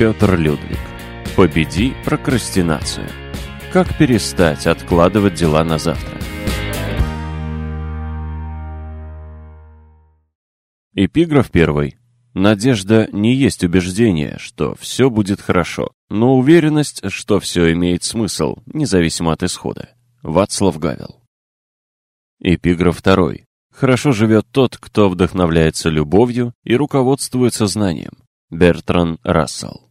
Петр Людвиг. Победи прокрастинацию. Как перестать откладывать дела на завтра? Эпиграф первый. Надежда не есть убеждение, что все будет хорошо, но уверенность, что все имеет смысл, независимо от исхода. Вацлав Гавел. Эпиграф второй. Хорошо живет тот, кто вдохновляется любовью и руководствуется знанием. Бертран Рассел.